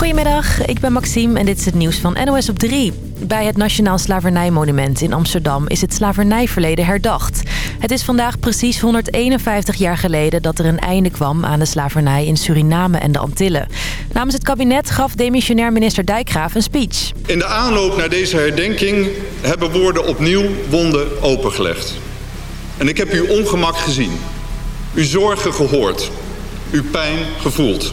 Goedemiddag, ik ben Maxime en dit is het nieuws van NOS op 3. Bij het Nationaal Slavernijmonument in Amsterdam is het slavernijverleden herdacht. Het is vandaag precies 151 jaar geleden dat er een einde kwam aan de slavernij in Suriname en de Antillen. Namens het kabinet gaf demissionair minister Dijkgraaf een speech. In de aanloop naar deze herdenking hebben woorden opnieuw wonden opengelegd. En ik heb uw ongemak gezien, uw zorgen gehoord, uw pijn gevoeld.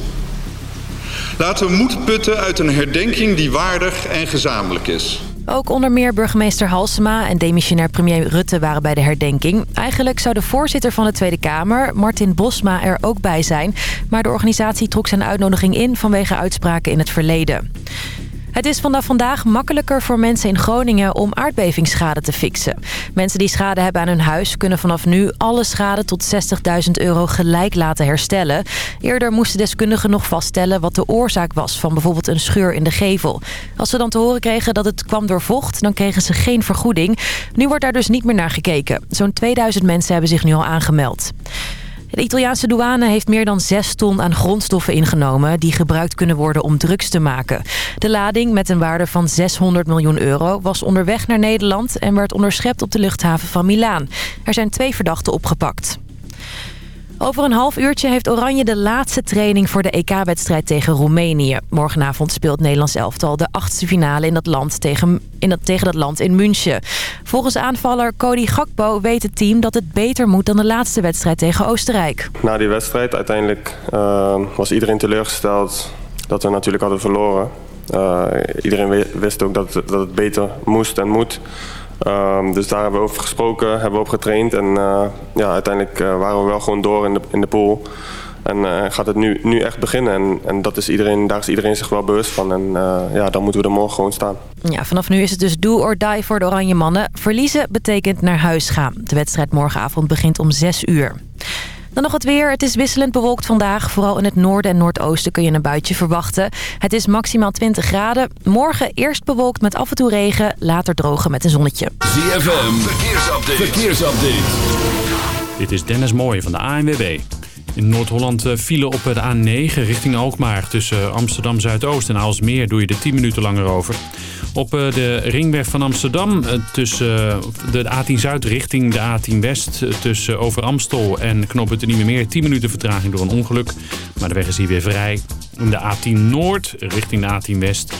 Laten we moed putten uit een herdenking die waardig en gezamenlijk is. Ook onder meer burgemeester Halsema en demissionair premier Rutte waren bij de herdenking. Eigenlijk zou de voorzitter van de Tweede Kamer, Martin Bosma, er ook bij zijn. Maar de organisatie trok zijn uitnodiging in vanwege uitspraken in het verleden. Het is vanaf vandaag makkelijker voor mensen in Groningen om aardbevingsschade te fixen. Mensen die schade hebben aan hun huis kunnen vanaf nu alle schade tot 60.000 euro gelijk laten herstellen. Eerder moesten deskundigen nog vaststellen wat de oorzaak was van bijvoorbeeld een scheur in de gevel. Als ze dan te horen kregen dat het kwam door vocht, dan kregen ze geen vergoeding. Nu wordt daar dus niet meer naar gekeken. Zo'n 2000 mensen hebben zich nu al aangemeld. De Italiaanse douane heeft meer dan 6 ton aan grondstoffen ingenomen... die gebruikt kunnen worden om drugs te maken. De lading met een waarde van 600 miljoen euro was onderweg naar Nederland... en werd onderschept op de luchthaven van Milaan. Er zijn twee verdachten opgepakt. Over een half uurtje heeft Oranje de laatste training voor de EK-wedstrijd tegen Roemenië. Morgenavond speelt Nederlands elftal de achtste finale in dat land tegen, in dat, tegen dat land in München. Volgens aanvaller Cody Gakpo weet het team dat het beter moet dan de laatste wedstrijd tegen Oostenrijk. Na die wedstrijd uiteindelijk uh, was iedereen teleurgesteld dat we natuurlijk hadden verloren. Uh, iedereen wist ook dat, dat het beter moest en moet. Um, dus daar hebben we over gesproken, hebben we op getraind. En uh, ja, uiteindelijk uh, waren we wel gewoon door in de, in de pool. En uh, gaat het nu, nu echt beginnen. En, en dat is iedereen, daar is iedereen zich wel bewust van. En ja, dan moeten we er morgen gewoon staan. Ja, vanaf nu is het dus do or die voor de Oranje Mannen. Verliezen betekent naar huis gaan. De wedstrijd morgenavond begint om 6 uur. Dan nog het weer. Het is wisselend bewolkt vandaag. Vooral in het noorden en noordoosten kun je een buitje verwachten. Het is maximaal 20 graden. Morgen eerst bewolkt met af en toe regen. Later drogen met een zonnetje. ZFM. Verkeersupdate. Verkeersupdate. Dit is Dennis Mooij van de ANWB. In Noord-Holland vielen op de A9 richting Alkmaar. Tussen Amsterdam Zuidoost en Aalsmeer doe je er 10 minuten langer over. Op de ringweg van Amsterdam tussen de A10 Zuid richting de A10 West... tussen Over Amstel en Knoppen de meer 10 minuten vertraging door een ongeluk. Maar de weg is hier weer vrij. De A10 Noord richting de A10 West...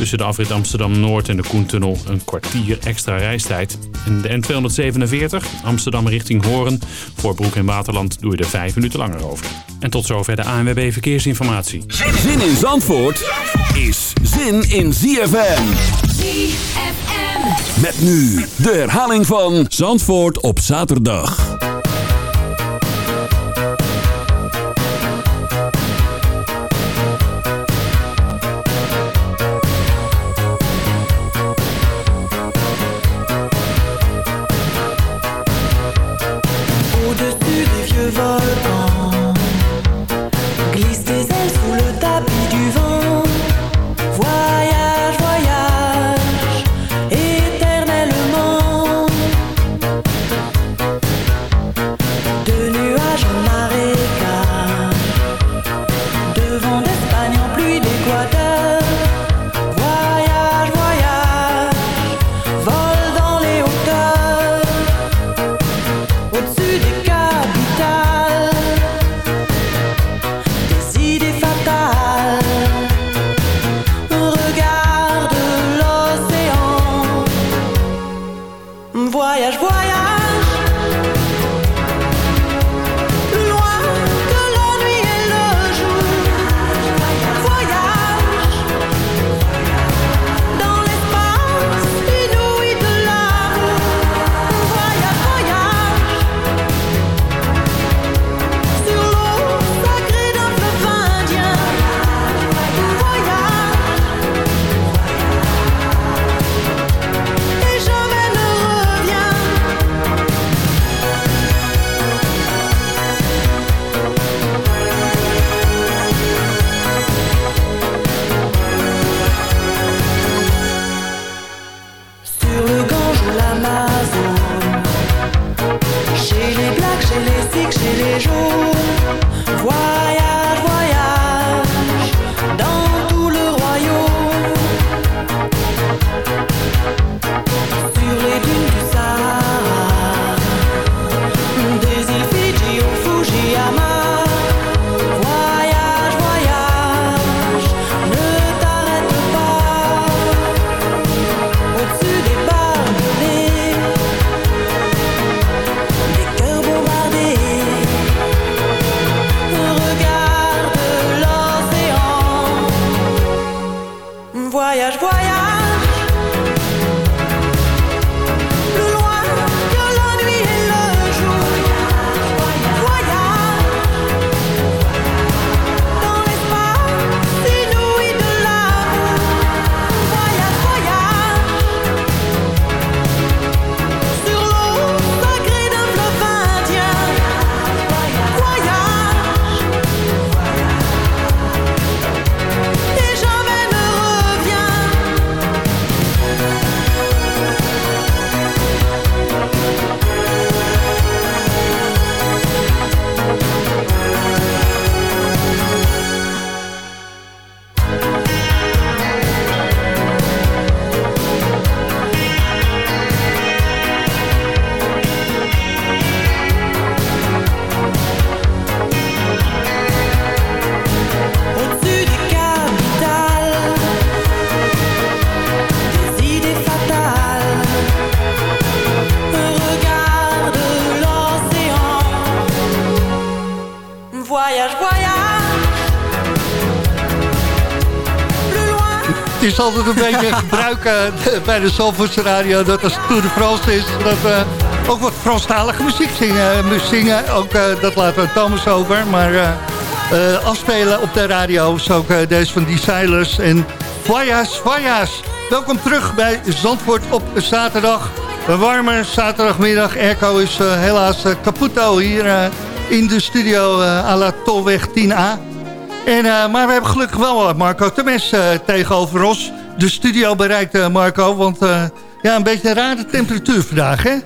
Tussen de afrit Amsterdam-Noord en de Koentunnel een kwartier extra reistijd. En de N247 Amsterdam richting Hoorn. Voor Broek en Waterland doe je er vijf minuten langer over. En tot zover de ANWB Verkeersinformatie. Zin in Zandvoort is zin in ZFM. ZFM. Met nu de herhaling van Zandvoort op zaterdag. Altijd een beetje gebruik uh, bij de Zalvoortse radio... dat als Tour de France is, dat we ook wat Franstalige muziek zingen. zingen. Ook, uh, dat laten we Thomas over. Maar uh, afspelen op de radio is ook deze van Die Silers en Voyage, Voyage. Welkom terug bij Zandvoort op zaterdag. Een warme zaterdagmiddag. Erco is helaas kaputo hier in de studio à la Tolweg 10A. En, uh, maar we hebben gelukkig wel Marco Temes uh, tegenover ons. De studio bereikt, uh, Marco. Want ja, een beetje een rare temperatuur vandaag, hè?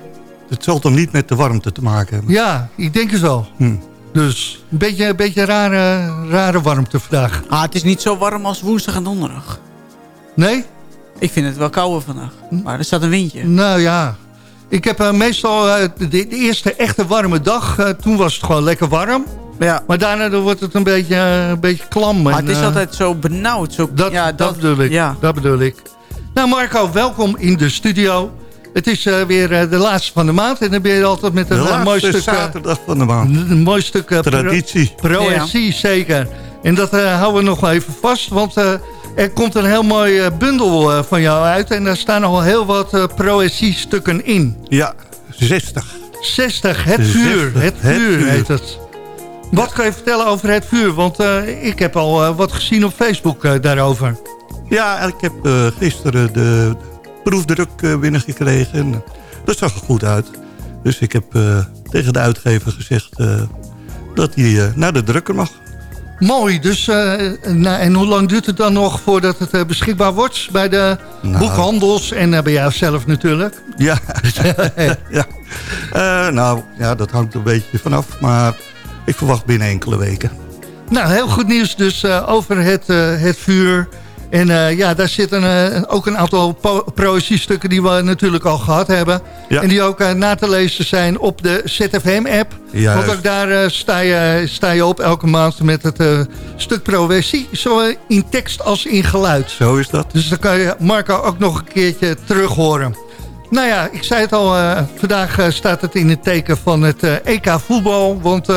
Het zal toch niet met de warmte te maken hebben? Ja, ik denk het wel. Hm. Dus een beetje, een beetje rare, rare warmte vandaag. Ah, het is niet zo warm als woensdag en donderdag. Nee? Ik vind het wel kouder vandaag. Hm? Maar er staat een windje. Nou ja, ik heb meestal de, de, eerste echte warme dag. toen was het gewoon lekker warm. Ja. Maar daarna dan wordt het een beetje, een beetje klam. Maar het is uh, altijd zo benauwd. Zo, dat, ja, dat, dat, bedoel ik, ja. dat bedoel ik. Nou Marco, welkom in de studio. Het is uh, weer uh, de laatste van de maand. En dan ben je altijd met een uh, mooi stuk... zaterdag van de maand. Een mooi stuk... Traditie. Proëzie, ja. zeker. En dat houden we nog wel even vast. Want er komt een heel mooi bundel van jou uit. En daar staan nog wel heel wat proëzie stukken in. Ja, 60. 60, het vuur. Het, het vuur heet het. Wat kan je vertellen over het vuur? Want uh, ik heb al uh, wat gezien op Facebook uh, daarover. Ja, ik heb gisteren de proefdruk binnengekregen. En dat zag er goed uit. Dus ik heb tegen de uitgever gezegd dat hij naar de drukker mag. Mooi, dus nou, en hoe lang duurt het dan nog voordat het beschikbaar wordt bij de nou, boekhandels en bij jou zelf natuurlijk? Ja, ja. nou ja, dat hangt een beetje vanaf, maar ik verwacht binnen enkele weken. Nou, heel goed nieuws dus uh, over het, uh, het vuur. En uh, ja, daar zitten ook een aantal proëziestukken die we natuurlijk al gehad hebben. Ja. En die ook na te lezen zijn op de ZFM-app. Want ook daar sta, je, sta je op elke maand met het stuk proëzie. Zo in tekst als in geluid. Zo is dat. Dus dan kan je Marco ook nog een keertje terug horen. Nou ja, ik zei het al, vandaag staat het in het teken van het EK voetbal. Want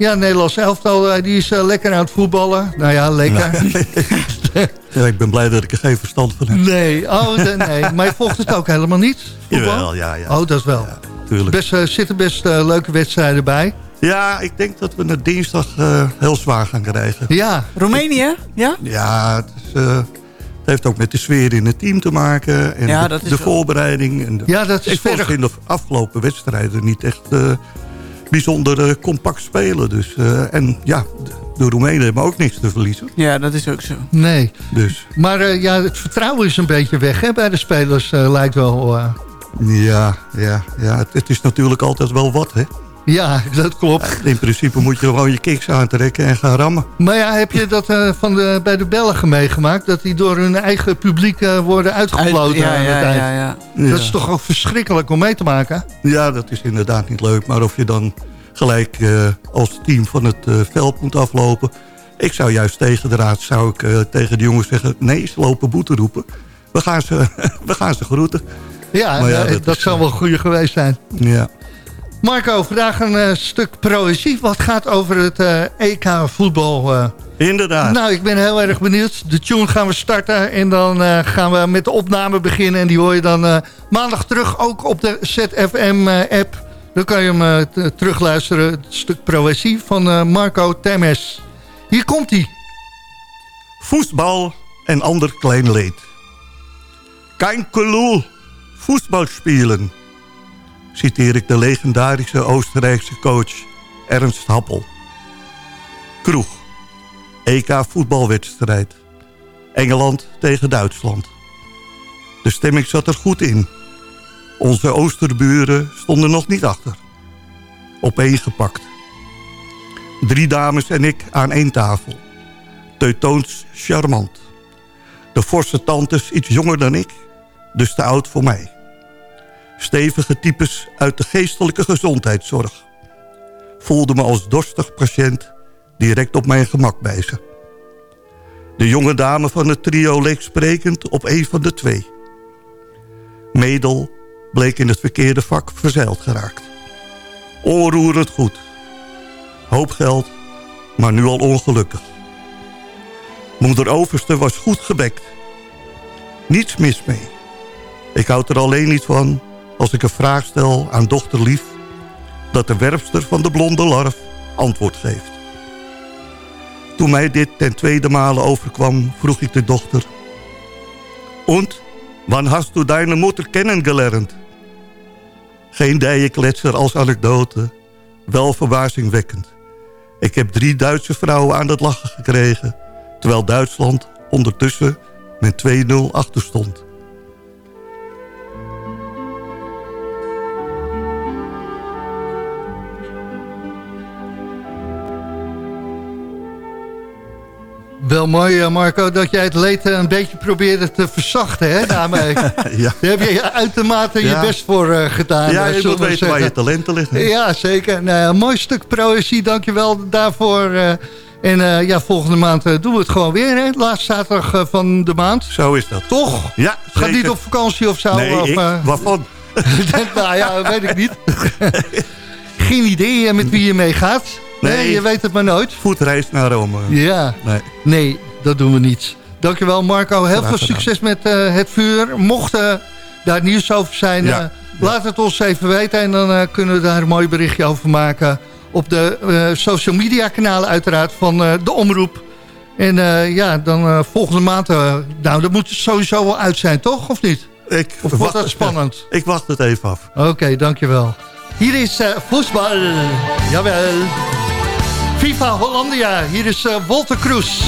ja, Nederlands elftal eh, die is uh, lekker aan het voetballen. Nou ja, lekker. ja, ik ben blij dat ik er geen verstand van heb. Nee, oh, de, nee. maar je volgt het ook helemaal niet? Voetbal? Jawel, ja, ja. Oh, dat is wel. Ja, tuurlijk. Best, uh, zitten best leuke wedstrijden bij. Ja, ik denk dat we het dinsdag heel zwaar gaan krijgen. Ja. Roemenië? Ja? Ja, het, is, het heeft ook met de sfeer in het team te maken. En ja, de, dat is de voorbereiding. En de, ja, dat is ik verder... in de afgelopen wedstrijden niet echt bijzonder uh, compact spelen. Dus, uh, en ja, de Roemenen hebben ook niks te verliezen. Ja, dat is ook zo. Nee. Dus. Maar uh, ja, het vertrouwen is een beetje weg hè, bij de spelers, lijkt wel. Ja, ja, ja. Het, het, is natuurlijk altijd wel wat, hè. Ja, dat klopt. In principe moet je gewoon je kicks aantrekken en gaan rammen. Maar ja, heb je dat uh, van de, bij de Belgen meegemaakt? Dat die door hun eigen publiek uh, worden uitgefloten Uit, ja, ja, ja, ja, Dat is toch ook verschrikkelijk om mee te maken? Ja, dat is inderdaad niet leuk. Maar of je dan gelijk uh, als team van het veld moet aflopen... Ik zou juist tegen de raad zou ik, tegen de jongens zeggen... nee, ze lopen boete roepen. We gaan ze, we gaan ze groeten. Ja, ja dat, dat zou wel een goede geweest zijn. Ja. Marco, vandaag een uh, stuk proëzie. Wat gaat over het uh, EK voetbal uh, Inderdaad. Nou, ik ben heel erg benieuwd. De tune gaan we starten en dan gaan we met de opname beginnen. En die hoor je dan maandag terug, ook op de ZFM-app. Dan kan je hem terugluisteren, het stuk proëzie van Marco Temes. Hier komt hij. Voetbal en ander klein leed. Kein gelul, voetbal spelen. Citeer ik de legendarische Oostenrijkse coach Ernst Happel. Kroeg. EK voetbalwedstrijd. Engeland tegen Duitsland. De stemming zat er goed in. Onze oosterburen stonden nog niet achter. Opeengepakt. Drie dames en ik aan één tafel. Teutoons charmant. De forse tantes iets jonger dan ik, dus te oud voor mij. Stevige types uit de geestelijke gezondheidszorg. Voelde me als dorstig patiënt direct op mijn gemak bij ze. De jonge dame van het trio leek sprekend op een van de twee. Medel bleek in het verkeerde vak verzeild geraakt. Onroerend goed. Hoop geld, maar nu al ongelukkig. Moeder Overste was goed gebekt. Niets mis mee. Ik houd er alleen niet van als ik een vraag stel aan dochter Lief... dat de werpster van de blonde larf antwoord geeft. Toen mij dit ten tweede male overkwam, vroeg ik de dochter... Und, wanneer hast du deine moeder kennengelernt? Geen dijenkletser als anekdote, wel verbazingwekkend. Ik heb drie Duitse vrouwen aan het lachen gekregen... terwijl Duitsland ondertussen met 2-0 achter Wel mooi, eh, Marco, dat jij het leed een beetje probeerde te verzachten, hè, daarmee. ja. Daar heb je uitermate je best voor uh, gedaan. Ja, je moet weten zeggen. waar je talenten liggen. Ja, zeker. Nou, een mooi stuk proëzie, dankjewel daarvoor. Uh, en uh, ja, volgende maand doen we het gewoon weer, hè? Laatste zaterdag van de maand. Zo is dat. Toch? Ja, Gaat niet op vakantie of zo? Nee, of, ik? Waarvan? nou ja, weet ik niet. Geen idee met wie je mee gaat. Nee, nee, je weet het maar nooit. Voetreis naar Rome. Ja. Nee. nee, dat doen we niet. Dankjewel Marco. Heel veel succes met uh, het vuur. Mochten daar nieuws over zijn, ja. uh, laat het ons even weten. En dan kunnen we daar een mooi berichtje over maken. Op de social media kanalen uiteraard van de Omroep. En ja, dan volgende maand... nou, dat moet sowieso wel uit zijn, toch? Of niet? Ik of wordt dat spannend? ik wacht het even af. Oké, okay, dankjewel. Hier is voetbal. Jawel. Viva Hollandia. Hier is uh, Kroes.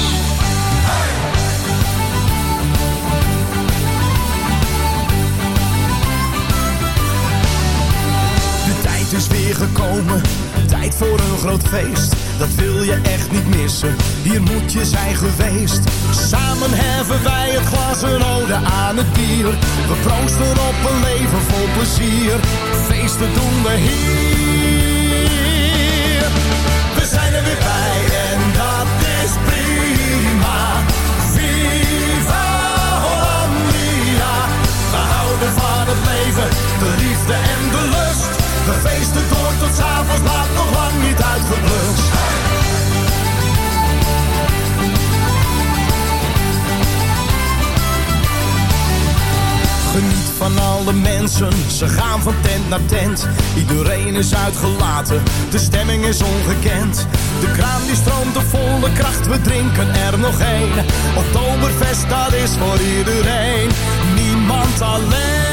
De tijd is weer gekomen. Tijd voor een groot feest. Dat wil je echt niet missen. Hier moet je zijn geweest. Samen heffen wij het glas een ode aan het bier. We proosten op een leven vol plezier. Feesten doen we hier leven, de liefde en de lust. We feesten door tot s'avonds laat, nog lang niet uitgeblust. Geniet van alle mensen, ze gaan van tent naar tent. Iedereen is uitgelaten, de stemming is ongekend. De kraan die stroomt op volle kracht, we drinken er nog één. Oktoberfest, dat is voor iedereen, niemand alleen.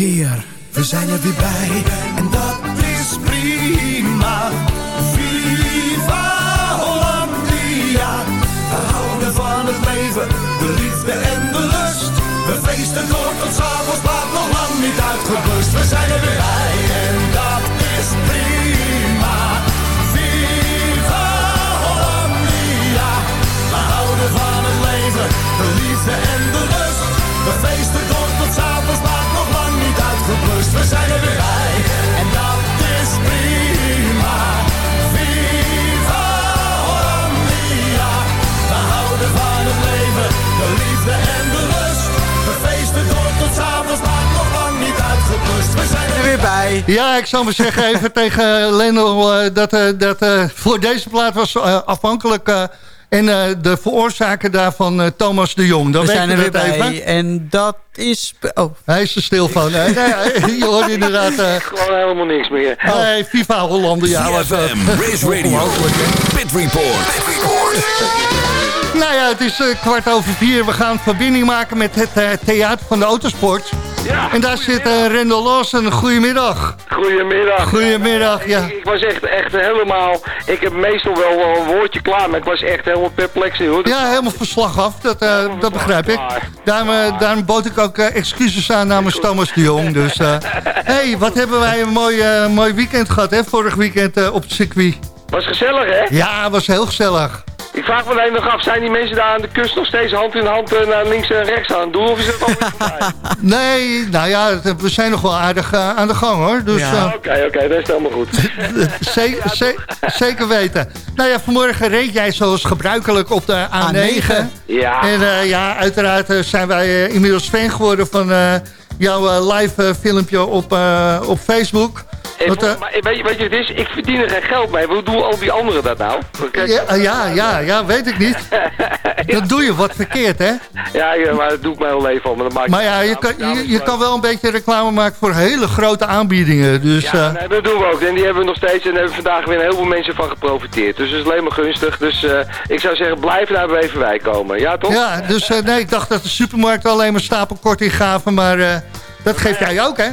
keer. We zijn er weer bij en we zijn er weer bij. En dat is prima. Viva Hollandia. We houden van het leven, de liefde en de lust. We feesten door tot s'avonds, maar nog lang niet uitgeput. We zijn er weer bij. Ja, ik zou maar zeggen even tegen Leno eh, dat, eh, dat eh, voor deze plaat was afhankelijk en eh, de veroorzaker daarvan eh, Thomas de Jong. Dan We zijn er weer bij. even. En dat is... Oh, Hij is er stil van. hè? Nee, je hoort inderdaad... eh Gewoon helemaal niks meer. nee, Viva Hollander, ja. CFM, Race Radio, Pit Report. Nou ja, het is eh, kwart over vier. We gaan verbinding maken met het eh, theater van de autosport. Ja, En daar zit uh, Rendel Lawson. Goedemiddag. Goedemiddag. Goedemiddag, ja. Ik, ik was echt, echt helemaal... Ik heb meestal wel een woordje klaar, maar ik was echt helemaal perplex. Hoor. Ja, helemaal verslag af. Dat, dat begrijp ik. Daarom, daarom bood ik ook excuses aan namens Thomas de Jong. Dus, hey, wat hebben wij een mooi, mooi weekend gehad, hè? Vorig weekend op het circuit. Was gezellig, hè? Ja, was heel gezellig. Ik vraag me alleen nog af, zijn die mensen daar aan de kust nog steeds hand in hand eh, naar links en rechts aan het doen? Of is dat alweer voorbij? Nee, nou ja, we zijn nog wel aardig eh, aan de gang, hoor. Dus Ja. eh, Oké, oké, dat is helemaal goed. Zeker, ze- zeker weten. Nou ja, vanmorgen reed jij zoals gebruikelijk op de A9. A9. Ja. En eh, ja, uiteraard zijn wij inmiddels fan geworden van eh, jouw live filmpje op, eh, op Facebook. Eh, maar weet je, weet je het is? Ik verdien er geen geld mee. Hoe doen al die anderen dat nou? Kijk, ja, eh, ja, ja, ja, weet ik niet. Dan doe je wat verkeerd, hè? ja, ja, maar dat doe ik mijn hele leven al. Maar, dat maakt Maar ja, je kan, je, je kan wel een beetje reclame maken voor hele grote aanbiedingen. Dus Ja, eh, nee, dat doen we ook. En die hebben we nog steeds. En daar hebben vandaag weer heel veel mensen van geprofiteerd. Dus dat is alleen maar gunstig. Dus ik zou zeggen, blijf naar Beverwijk komen. Ja, toch? ja, dus nee, ik dacht dat de supermarkten alleen maar stapelkorting gaven, maar dat geef jij ook, hè?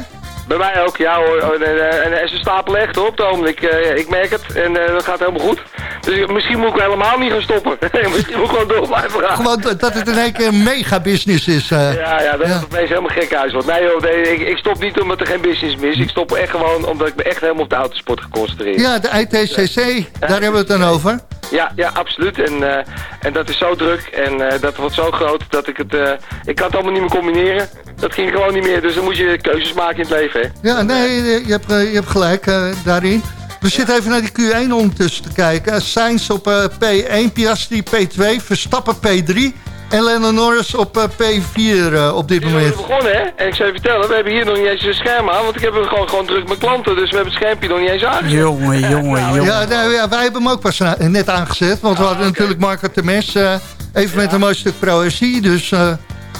Bij mij ook, ja hoor. Oh, En, en, en, en ze stapelen echt op het ogenblik. Eh, ik merk het. En eh, dat gaat helemaal goed. Dus ik- misschien moet ik helemaal niet gaan stoppen. misschien moet ik gewoon door blijven gaan. Gewoon dat het in één keer een mega business is. eh. Ja, ja, dat Ja. is opeens helemaal gek huis wordt. Nee joh, nee, ik, ik stop niet omdat er geen business meer is. Ik stop echt gewoon omdat ik me echt helemaal op de autosport geconcentreerd. Ja, de ITCC, daar hebben we het dan over. Ja, ja, absoluut. En, eh, en dat is zo druk en eh, dat wordt zo groot dat ik het... eh, ik kan het allemaal niet meer combineren. Dat ging gewoon niet meer. Dus dan moet je keuzes maken in het leven, hè. Ja, nee, je hebt, je hebt gelijk daarin. We zitten even naar die Q1 ondertussen te kijken. Sainz op eh, P1, Piastri P2, Verstappen P3 en Lennon Norris op eh, P4 eh, op dit We moment. zijn begonnen, hè. En ik zou je vertellen, we hebben hier nog niet eens een scherm aan. Want ik heb gewoon, gewoon druk met klanten. Dus we hebben het schermpje nog niet eens aangezet. jongen, jongen, jongen. Ja, nou, ja, wij hebben hem ook pas na- net aangezet. Want we hadden natuurlijk Marco Temes eh, even met een mooi stuk Pro SI. Dus eh,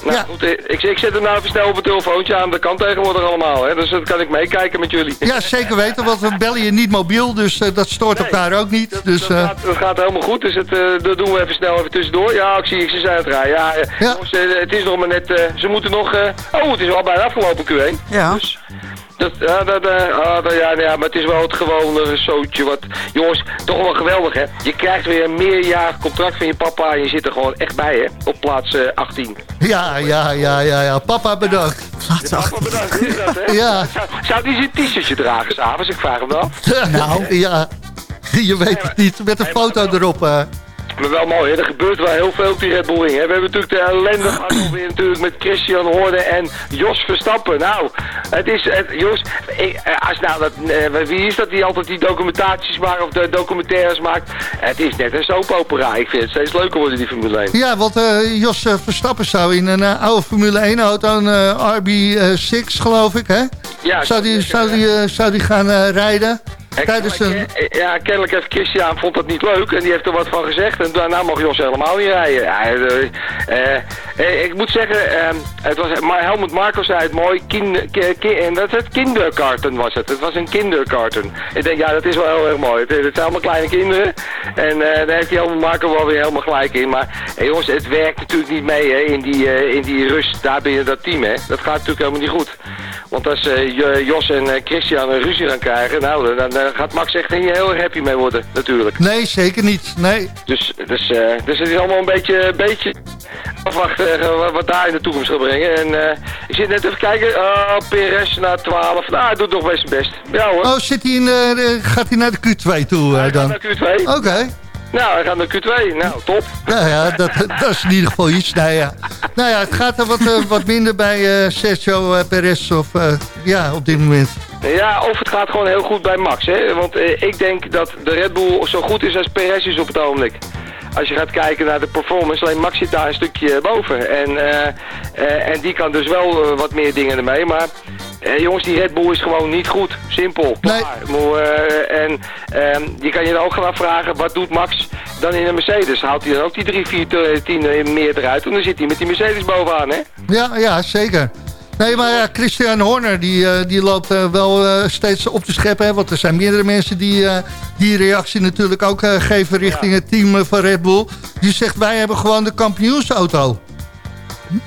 Nou ja. goed, ik, ik zet hem nou even snel op het telefoontje aan. Dat kan tegenwoordig allemaal, hè. Dus dat kan ik meekijken met jullie. ja, zeker weten. Want we bellen je niet mobiel. Dus eh, dat stoort elkaar ook niet. Dus, dat, eh, gaat, dat gaat helemaal goed, dus het, eh, dat doen we even snel even tussendoor. Ja, ik zie, ik zie ze. Ja, eh, Ja. jongens, het is nog maar net, eh, ze moeten nog, eh, oh, het is al bijna afgelopen Q1. Ja. Dus, dat, ja, dat, eh, ah, dat- ja, ja, maar het is wel het gewone zootje wat, jongens, toch wel geweldig hè. Je krijgt weer een meerjarig contract van je papa en je zit er gewoon echt bij hè, op plaats eh, 18. ja, ja, ja, ja, ja. Papa bedankt. Plaats Papa bedankt, is dat hè? Ja. Zou, zou die zijn t-shirtje dragen s'avonds? Ik vraag hem wel. Nou, ja. Je weet het niet. Met een foto erop. eh. Maar wel mooi, hè? er gebeurt wel heel veel op die Red Bull Ring. Hè? We hebben natuurlijk de ellende gehad alweer natuurlijk met Christian Horne en Jos Verstappen. Nou, het is, het, Jos, ik, eh, als nou dat, eh, wie is dat die altijd die documentaties maakt of de documentaires maakt? Het is net een soapopera. Ik vind het steeds leuker worden, die Formule 1. Ja, want eh, Jos Verstappen zou in een oude Formule 1 auto, een eh, RB6 geloof ik, hè? Ja, Zou die, zou die, zou die gaan rijden? Tijdens ik- een... eh, Ja, kennelijk heeft Christian vond dat niet leuk en die heeft er wat van gezegd. En daarna mag Jos helemaal niet rijden. Ja, eh, eh, eh, ik moet zeggen, eh, het was, maar Helmut Marko zei het mooi, en dat het kinderkarten was het. Het was een kinderkarten. Ik denk, ja, dat is wel heel erg mooi. Het, het zijn allemaal kleine kinderen. En eh, daar heeft Helmut Marko wel weer helemaal gelijk in. Maar eh, jongens, het werkt natuurlijk niet mee hè, in, die, eh, in die rust daar binnen dat team. Hè. Dat gaat natuurlijk helemaal niet goed. Want als eh, Jo- Jos en eh, Christian een ruzie gaan krijgen, nou, dan, dan gaat Max echt niet heel erg happy mee worden, natuurlijk. Nee, zeker niet. Nee. Dus, dus, eh, dus het is allemaal een beetje, beetje afwachten eh, wat- daar in de toekomst gaat brengen. En eh, ik zit net even kijken, oh, PRS naar 12. Nou, hij doet nog best zijn best. Ja hoor. Oh, zit hij in, eh, gaat hij naar de Q2 toe eh, hij gaat dan? naar Q2. Oké. Nou, hij gaat naar Q2. Nou, top. Nou ja, dat, dat is in ieder geval iets. Nou ja, nou ja het gaat er wat, eh, wat minder bij eh, Sergio eh, Perez of, ja, op dit moment. Ja, of het gaat gewoon heel goed bij Max. Hè? Want ik denk dat de Red Bull zo goed is als Perez is op het ogenblik. Als je gaat kijken naar de performance, alleen Max zit daar een stukje boven. En, en die kan dus wel wat meer dingen ermee. Maar Jongens, die Red Bull is gewoon niet goed. Simpel. Nee. Klaar. Moe, eh, en ehm, je kan je dan ook gaan afvragen, wat doet Max dan in een Mercedes? Haalt hij dan ook die drie, vier te- tienden meer eruit? En dan zit hij met die Mercedes bovenaan, hè? Ja, ja, zeker. Nee, maar ja, Christian Horner die, eh, die loopt eh, wel steeds op te scheppen. Hè, want er zijn meerdere mensen die die reactie natuurlijk ook geven richting het team van Red Bull. Die zegt, wij hebben gewoon de kampioensauto.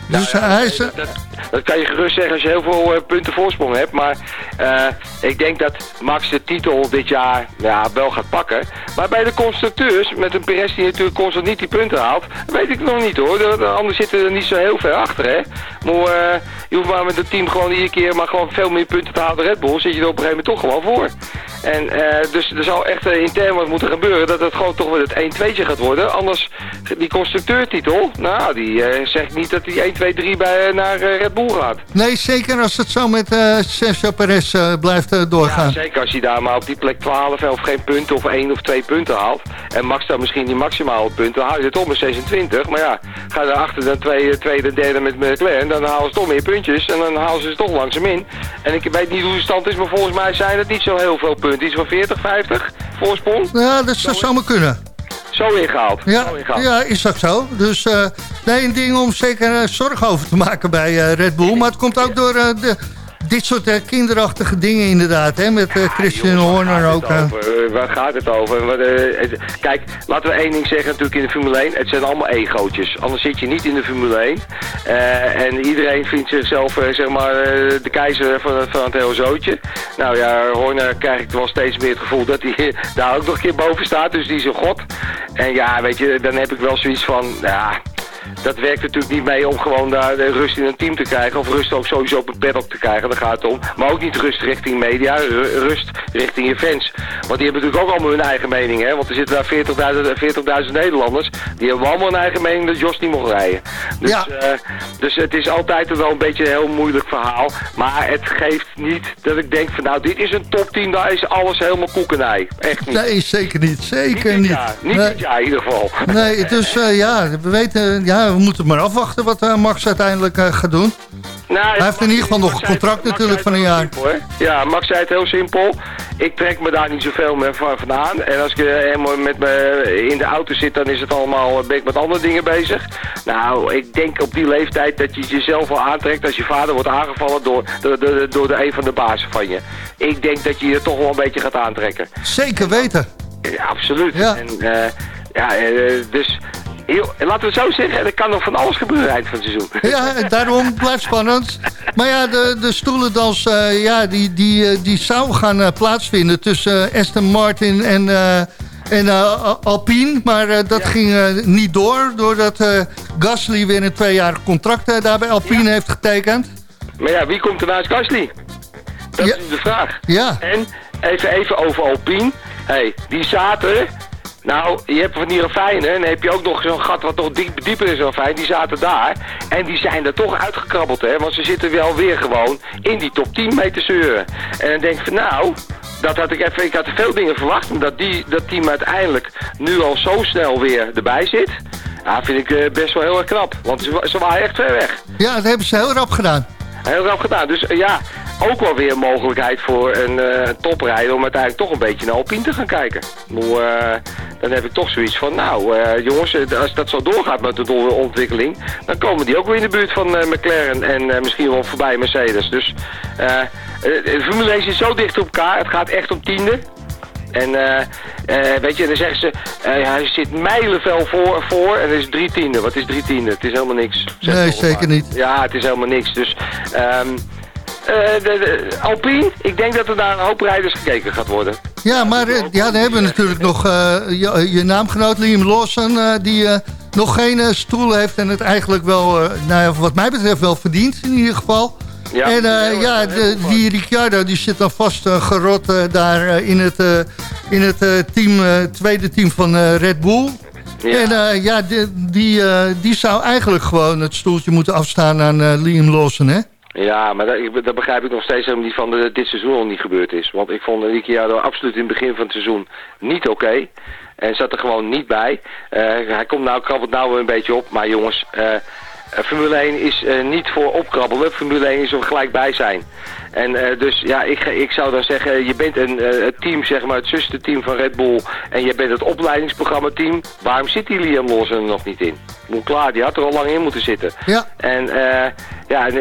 Dus Nou hij is... dat, kan je gerust zeggen als je heel veel eh, punten voorsprong hebt. Maar eh, ik denk dat Max de titel dit jaar ja, wel gaat pakken. Maar bij de constructeurs, met een Perez die natuurlijk constant niet die punten haalt, weet ik nog niet hoor. De, de anderen zitten er niet zo heel ver achter hè. Maar eh, je hoeft maar met het team gewoon iedere keer maar gewoon veel meer punten te halen dan Red Bull. Zit je er op een gegeven moment toch gewoon voor. En eh, dus er zal echt eh, intern wat moeten gebeuren dat het gewoon toch weer het 1-2'tje gaat worden. Anders, die constructeurtitel, nou die eh, zeg ik niet dat die 1, 2, 3 bij, eh, naar eh, Red Bull gaat. Nee, zeker als het zo met eh Sergio Perez blijft doorgaan. Zeker als hij daar maar op die plek 12 of geen punten of 1 of 2 punten haalt. En Max dan misschien die maximale punten, dan haal je het toch met 26. Maar ja, ga je daarachter dan tweede, tweede, derde met McLaren, dan halen ze toch meer puntjes. En dan halen ze het toch langzaam in. En ik weet niet hoe de stand is, maar volgens mij zijn het niet zo heel veel punten. Iets van 40, 50 voorsprong. Ja, dat zou zomaar kunnen. Zo ingehaald. Ja, Zo ingehaald. ja, is dat zo? Dus eh, nee, een ding om zeker eh, zorgen over te maken bij eh, Red Bull. Maar het komt ook door de, dit soort eh, kinderachtige dingen inderdaad. Hè, met eh, Christian Horner ook. eh. Waar gaat het over? Wat, het- kijk, laten we één ding zeggen natuurlijk in de Formule 1. Het zijn allemaal egootjes. Anders zit je niet in de Formule 1. Eh, en iedereen vindt zichzelf zeg maar de keizer van, van het hele zootje. Nou ja, Horner krijg ik wel steeds meer het gevoel dat hij daar ook nog een keer boven staat. Dus die is een god. En ja, weet je, dan heb ik wel zoiets van... Ja, dat werkt natuurlijk niet mee om gewoon daar de rust in een team te krijgen. Of rust ook sowieso op een paddock te krijgen, daar gaat het om. Maar ook niet rust richting media, ru- rust richting je fans. Want die hebben natuurlijk ook allemaal hun eigen mening, hè. Want er zitten daar 40.000 40.000 Nederlanders. Die hebben allemaal een eigen mening dat Jos niet mocht rijden. Dus, Ja. eh, dus het is altijd wel een beetje een heel moeilijk verhaal. Maar het geeft niet dat ik denk van nou, dit is een top 10, daar is alles helemaal koekenij. Echt niet. Nee, zeker niet. Zeker niet. jaar. Niet Nee. dit jaar in ieder geval. Nee, dus eh, ja, we weten, ja, we moeten maar afwachten wat eh, Max uiteindelijk eh, gaat doen. Nou, Hij heeft in ieder geval nog een contract Max natuurlijk van een jaar. simpel? Ja, Max zei het heel simpel. Ik trek me daar niet zoveel meer van vandaan. En als ik eh, helemaal met me in de auto zit, dan is het allemaal, ben ik met andere dingen bezig. Nou, ik denk op die leeftijd dat je jezelf wel aantrekt als je vader wordt aangevallen door, door, door, door de een van de bazen van je. Ik denk dat je je toch wel een beetje gaat aantrekken. Zeker weten. Ja, absoluut. Ja. En, ja, dus heel, laten we zo zeggen, er kan nog van alles gebeuren eind van het seizoen. Ja, en daarom blijft spannend. Maar ja, de, de stoelendans, eh, ja, die, die, eh, die zou gaan eh, plaatsvinden tussen Aston Martin en, eh, en Alpine. Maar dat ging niet door, doordat eh, Gasly weer een tweejarig contract daar bij Alpine heeft getekend. Maar ja, wie komt er naast Gasly? Dat Ja. is de vraag. Ja, En even, even over Alpine. hey, die zaten... Nou, je hebt van die ravijnen en dan heb je ook nog zo'n gat wat nog diep, dieper is dan ravijn. Die zaten daar en die zijn er toch uitgekrabbeld, hè. Want ze zitten wel weer gewoon in die top 10 mee te zeuren. En dan denk ik van nou, dat had ik even... Ik had veel dingen verwacht, maar dat die, dat team uiteindelijk nu al zo snel weer erbij zit... Ja, vind ik eh, best wel heel erg knap. Want ze, wa- ze waren echt ver weg. ja, dat hebben ze heel rap gedaan. Heel rap gedaan. Dus eh, ja, ook wel weer een mogelijkheid voor een eh, toprijder om uiteindelijk toch een beetje naar Alpine te gaan kijken. Maar, eh, dan heb ik toch zoiets van, nou eh, jongens, als dat zo doorgaat met de ontwikkeling, dan komen die ook weer in de buurt van McLaren en misschien wel voorbij Mercedes. Dus de Formule 1 zit zo dicht op elkaar, het gaat echt om tiende. En weet je, dan zeggen ze, eh, hij zit mijlenvel voor, voor en er is drie tiende. Wat is drie tiende? Het is helemaal niks. Zeg Nee, zeker maar. niet. Ja, het is helemaal niks. Dus ehm eh, de, de- Alpine, ik denk dat er naar een hoop rijders gekeken gaat worden. Ja, maar eh, ja, dan hebben we natuurlijk nog eh, je, je naamgenoot Liam Lawson... eh, die eh, nog geen eh, stoel heeft en het eigenlijk wel, eh, nou ja, wat mij betreft, wel verdient in ieder geval. Ja, en eh, ja, de, die Ricciardo die zit dan vast eh, gerot eh, daar eh, in het, eh, in het eh, team, eh, tweede team van eh, Red Bull. Ja. En eh, ja, die, die, eh, die zou eigenlijk gewoon het stoeltje moeten afstaan aan eh, Liam Lawson, hè? Ja, maar dat, ik, dat begrijp ik nog steeds helemaal niet van dat dit seizoen al niet gebeurd is. Want ik vond Ricciardo absoluut in het begin van het seizoen niet oké. En zat er gewoon niet bij. Eh, hij komt nou, krabbelt nou weer een beetje op. Maar jongens, eh, eh, Formule 1 is niet voor opkrabbelen. Formule 1 is er gelijk bij zijn. En dus ja, ik, ik zou dan zeggen, je bent een team, zeg maar, het zusterteam van Red Bull. En je bent het opleidingsprogramma team. Waarom zit die Liam Lawson er nog niet in? Moet klaar, die had er al lang in moeten zitten. Ja. En ja, en,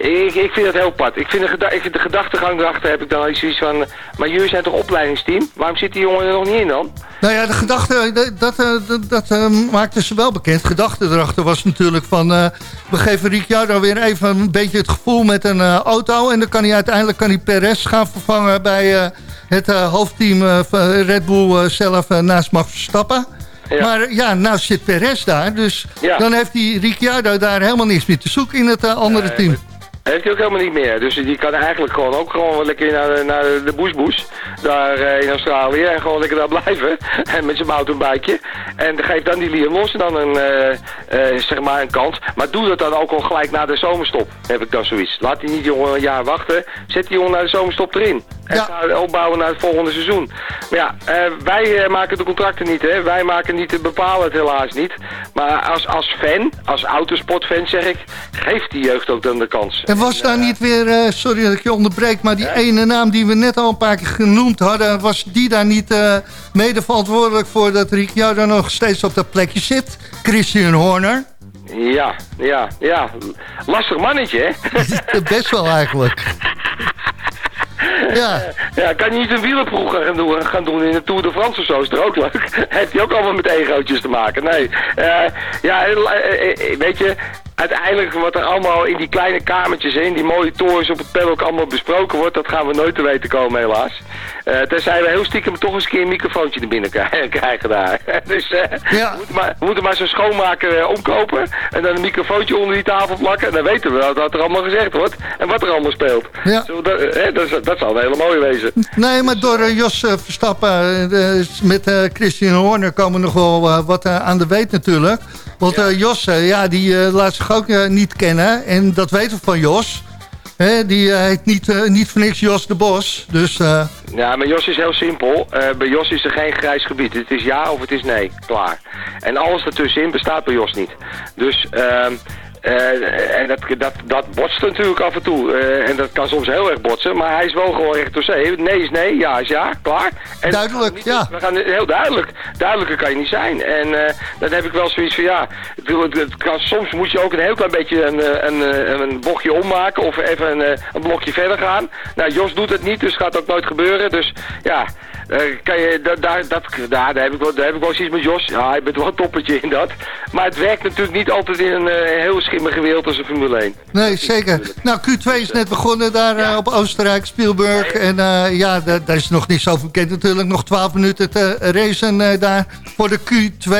ik, ik vind het heel pad. Ik vind de, geda- ik, de gedachtegang erachter heb ik dan iets zoiets van... Maar jullie zijn toch opleidingsteam? Waarom zit die jongen er nog niet in dan? Nou ja, de gedachte, dat, dat, eh, dat, dat eh, maakte ze wel bekend. De gedachte erachter was natuurlijk van... eh, we geven Ricciardo weer even een beetje het gevoel met een eh, auto... en dan kan hij uiteindelijk kan hij Perez gaan vervangen bij eh, het eh, hoofdteam eh, van Red Bull eh, zelf eh, naast Max Verstappen. Ja. Maar nou nou zit Perez daar, dus Ja. dan heeft die Ricciardo daar helemaal niks meer te zoeken in het eh, andere team. Heeft hij ook helemaal niet meer. Dus die kan eigenlijk gewoon ook gewoon lekker naar de, naar de boesboes. Daar eh, in Australië. En gewoon lekker daar blijven. En met zijn mountainbikeje. En geef dan die Liam Lawson dan een, eh, eh, zeg maar een kans. Maar doe dat dan ook al gelijk na de zomerstop. Heb ik dan zoiets. Laat die niet jongen een jaar wachten. Zet die jongen naar de zomerstop erin. En ga opbouwen naar het volgende seizoen. Maar ja, wij maken de contracten niet, hè. Wij maken niet, eh, bepalen het helaas niet. Maar als, als fan, als autosportfan zeg ik, geef die jeugd ook dan de kans. En was daar niet weer, eh, sorry dat ik je onderbreek... maar die ene naam die we net al een paar keer genoemd hadden... was die daar niet eh, mede verantwoordelijk voor dat Ricciardo nog steeds op dat plekje zit? Christian Horner? Ja, ja, ja. Lastig mannetje, hè? Best wel eigenlijk. Ja. Ja, kan je niet een wielerploeg gaan doen, gaan doen in de Tour de France of zo? Is er ook leuk? Heeft hij ook allemaal met egootjes te maken? Nee. Eh, ja, weet je... Uiteindelijk wat er allemaal in die kleine kamertjes, in die mooie torens op het paddock allemaal besproken wordt, dat gaan we nooit te weten komen helaas. Eh tenzij we heel stiekem toch eens een keer een microfoontje er binnen krijgen daar. dus eh, we, moeten maar, we moeten maar zo'n schoonmaker eh, omkopen en dan een microfoontje onder die tafel plakken en dan weten we wat er allemaal gezegd wordt en wat er allemaal speelt. Ja. Zo, dat, dat, zal een hele mooie wezen. Nee, maar door Jos Verstappen met Christian Horner komen nog wel wat aan de weet natuurlijk. Want eh, Jos, eh, ja, die eh, laat zich ook niet kennen. En dat weten we van Jos. Die heet niet, niet voor niks Jos de Bos. Dus Ja, maar Jos is heel simpel. Bij Jos is er geen grijs gebied. Het is ja of het is nee. Klaar. En alles ertussenin bestaat bij Jos niet. Dus... eh, en dat, dat, dat botst natuurlijk af en toe. Eh, en dat kan soms heel erg botsen. Maar hij is wel gewoon recht door zee. Nee is nee, ja is ja. Klaar. En Duidelijk, ja. We gaan heel duidelijk. Duidelijker kan je niet zijn. En eh, dan heb ik wel zoiets van ja. het- het kan, soms moet je ook een heel klein beetje een, een, een bochtje ommaken. Of even een, een blokje verder gaan. Nou, Jos doet het niet, dus gaat ook nooit gebeuren. Dus ja. Eh, kan je, da- daar, dat, daar, daar, heb ik wel, daar heb ik wel eens iets met Jos. Ja, hij bent wel een toppertje in dat. Maar het werkt natuurlijk niet altijd in een eh, heel schimmige wereld als een Formule 1. nee, zeker. Nou, Q2 is net begonnen daar eh, op Oostenrijk, Spielberg. En eh, ja, da- daar is nog niet zo bekend natuurlijk. Nog 12 minuten te racen eh, daar voor de Q2.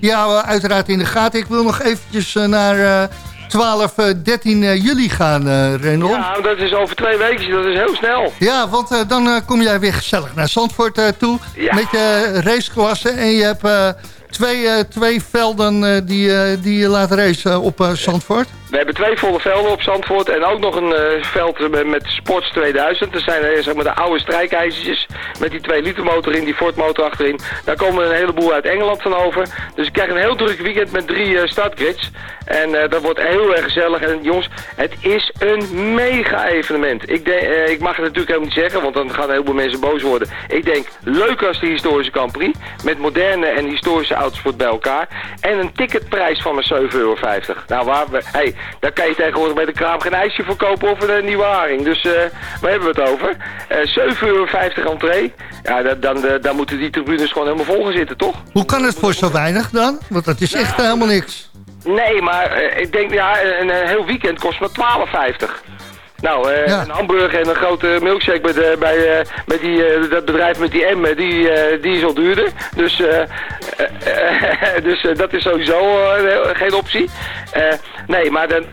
Ja, we uiteraard in de gaten. Ik wil nog eventjes eh, naar eh 12, eh, 13 eh, juli gaan, eh Renault. Ja, dat is over twee weken, dat is heel snel. Ja, want eh, dan eh, kom jij weer gezellig naar Zandvoort eh, toe. Ja. Met je raceklasse. En je hebt eh, twee, eh, twee velden eh, die, eh, die je laat racen op eh, Zandvoort. We hebben twee volle velden op Zandvoort en ook nog een eh, veld met, Sports 2000. Dat zijn eh, zeg maar de oude strijkijzertjes met die 2 liter motor in, die Ford motor achterin. Daar komen een heleboel uit Engeland van over. Dus ik krijg een heel druk weekend met drie eh, startgrids. En dat wordt heel erg gezellig. En jongens, het is een mega evenement. Ik, denk, ik mag het natuurlijk helemaal niet zeggen, want dan gaan een heleboel mensen boos worden. Ik denk, leuker als de historische Grand Prix. Met moderne en historische autosport bij elkaar. En een ticketprijs van maar 7,50 euro. Nou, waar we, hey, daar kan je tegenwoordig bij de kraam geen ijsje voor kopen of een nieuwe haring. Dus eh waar hebben we het over? Eh 7,50 euro entree. Ja, da- dan, eh, dan moeten die tribunes gewoon helemaal vol gaan zitten, toch? Hoe kan het voor zo weinig dan? Want dat is echt helemaal niks. Nee, maar eh, ik denk, ja, een, een heel weekend kost maar 12,50. Nou, eh, Ja. een hamburger en een grote milkshake bij, de, bij, eh, bij die, eh, dat bedrijf met die M, die, die is al duurder. Dus, dus dat is sowieso geen optie. Nee, maar dan,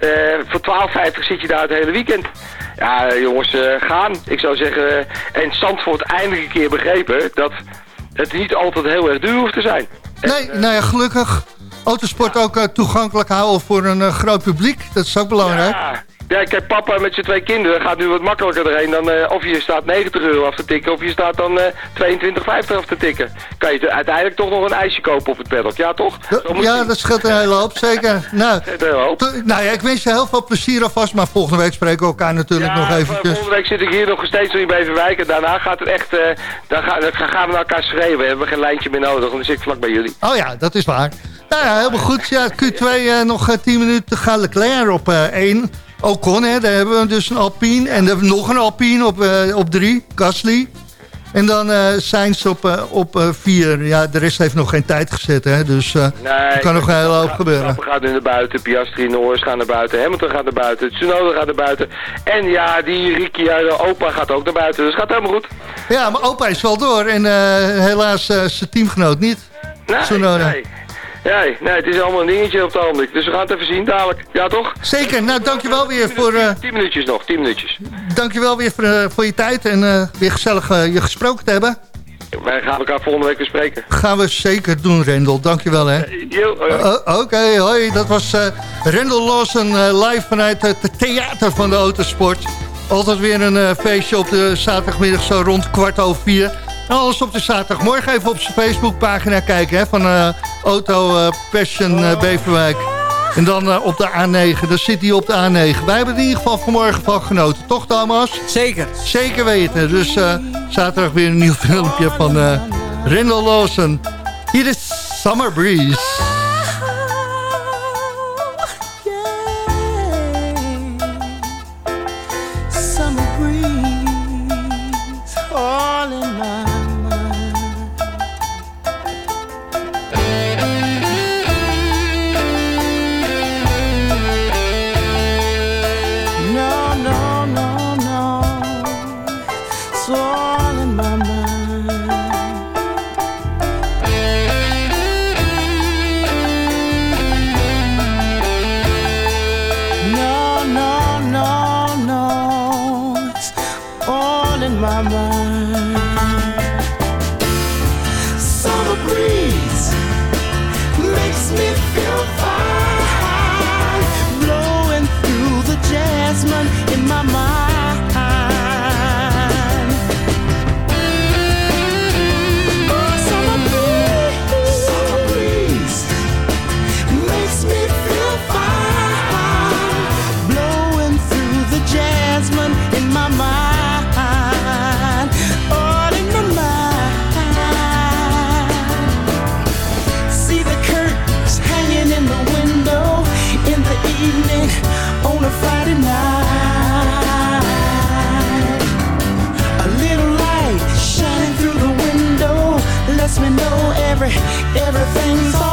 voor 12,50 zit je daar het hele weekend. Ja, jongens, gaan. Ik zou zeggen, en Zandvoort eindelijk een keer begrepen dat het niet altijd heel erg duur hoeft te zijn. Nee, nou ja, gelukkig. Autosport ook toegankelijk houden voor een groot publiek. Dat is ook belangrijk. Ja, Ja, kijk, papa met zijn twee kinderen gaat nu wat makkelijker erheen dan eh, of je staat 90 euro af te tikken of je staat dan eh 22,50 af te tikken. Kan je te- uiteindelijk toch nog een ijsje kopen op het paddock, ja toch? Ja, dat scheelt een hele hoop, zeker. Nou, nou ja, ik wens je heel veel plezier alvast, maar volgende week spreken we elkaar natuurlijk Ja, nog eventjes. volgende week zit ik hier nog steeds in Beverwijk en daarna gaat het echt, eh, dan, ga- dan gaan we naar elkaar schreeuwen. We hebben geen lijntje meer nodig, want dan zit ik vlak bij jullie. Oh ja, dat is waar. Nou ja, helemaal goed. Ja, Q2 eh, nog eh, 10 minuten. Gaat Leclerc op eh 1. Ocon, hè, daar hebben we dus een Alpine. En dan we nog een Alpine op, eh op 3. Gasly. En dan eh Sainz op 4. op, eh, vier. ja, de rest heeft nog geen tijd gezet. Hè, dus eh, Nee, er kan nog een hele hoop gebeuren. Verstappen gaat nu naar buiten, Piastri, Norris gaan naar buiten, Hamilton gaat naar buiten, Tsunoda gaat naar buiten. En ja, die Ricciardo opa gaat ook naar buiten, dus het gaat helemaal goed. Ja, maar opa is wel door. En eh, helaas eh, zijn teamgenoot niet. Nee, Tsunoda. nee. Nee, nee, het is allemaal een dingetje op het ogenblik. Dus we gaan het even zien dadelijk. Ja, toch? Zeker. Nou, dankjewel weer voor, eh, 10 minuutjes nog, 10 minuutjes. dankjewel weer voor, eh, voor je tijd. En eh, weer gezellig je gesproken te hebben. Wij gaan elkaar volgende week weer spreken. Gaan we zeker doen, Rendel. Dankjewel, hè. Uh, Oké, hoi. Dat was Rendel Lawson live vanuit het theater van de autosport. Altijd weer een feestje op de zaterdagmiddag zo rond kwart over vier. Alles op de zaterdagmorgen even op zijn Facebookpagina kijken hè, van eh, Auto eh, Passion eh, Beverwijk. En dan op de A9, dan zit hij op de A9. Wij hebben in ieder geval vanmorgen van genoten, toch Thomas? Zeker. Zeker weten. Dus zaterdag weer een nieuw filmpje van eh Rendel Lawson. Hier is Summer Breeze. everything's all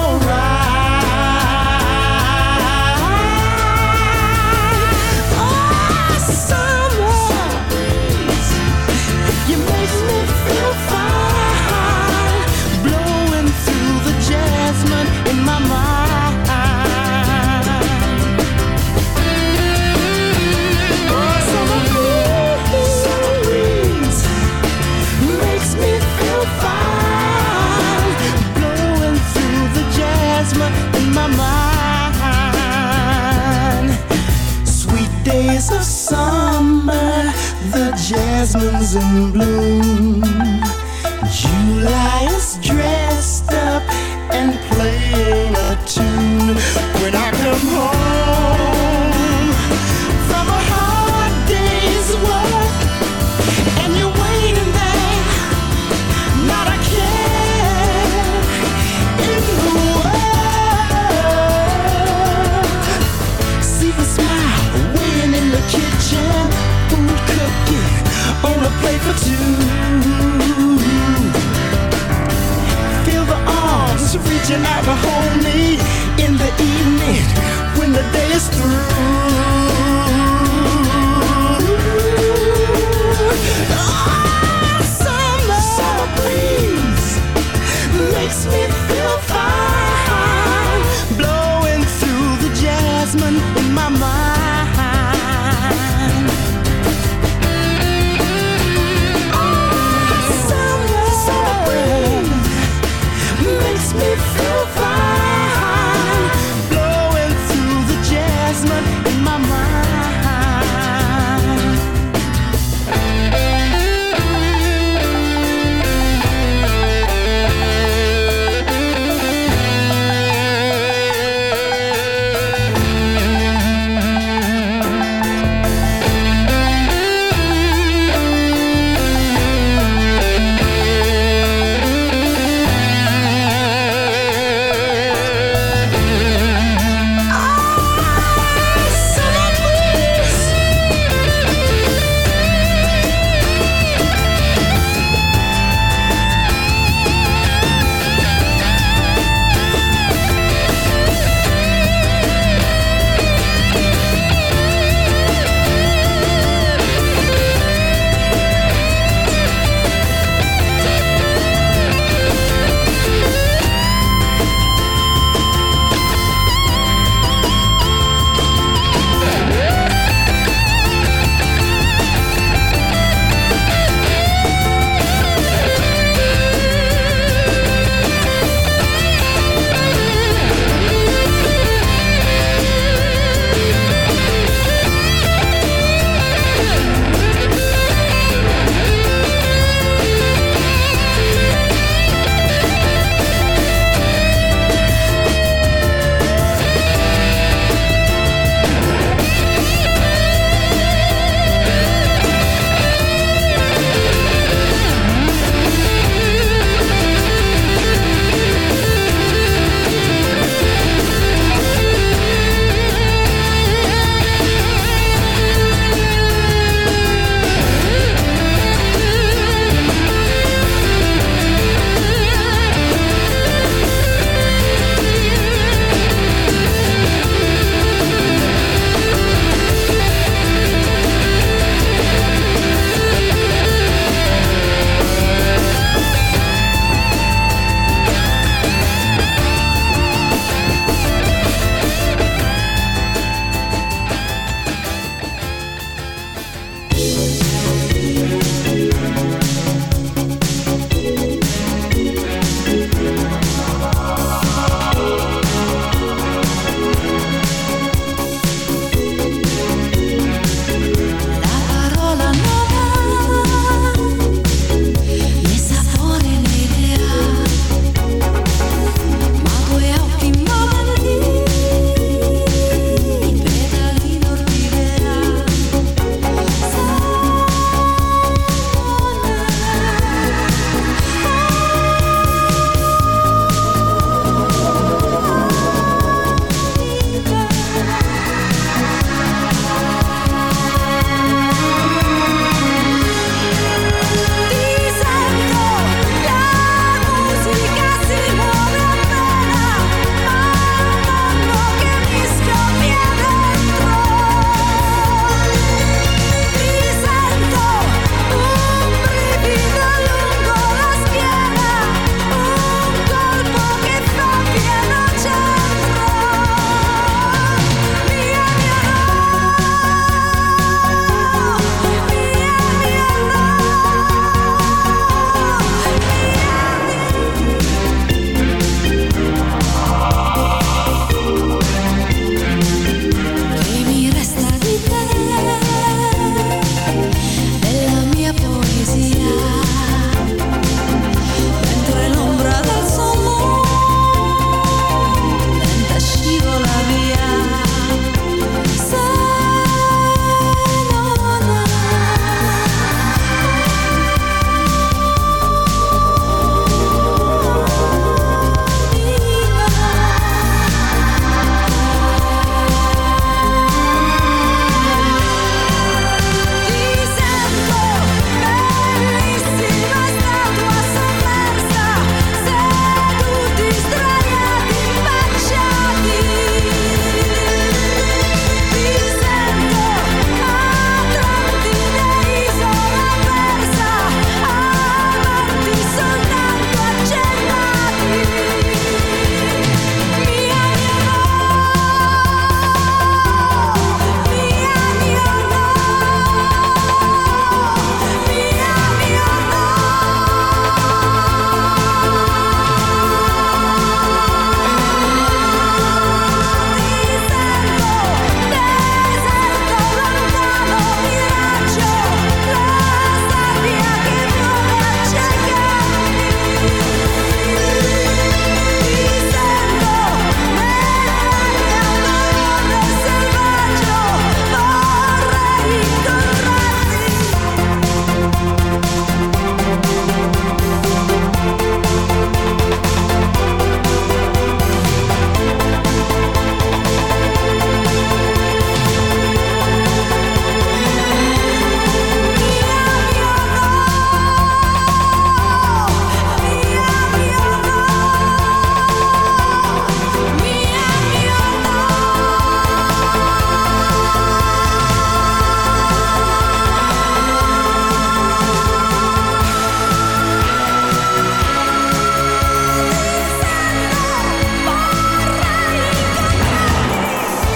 jasmine's in bloom. Feel the arms reaching out to hold me in the evening when the day is through.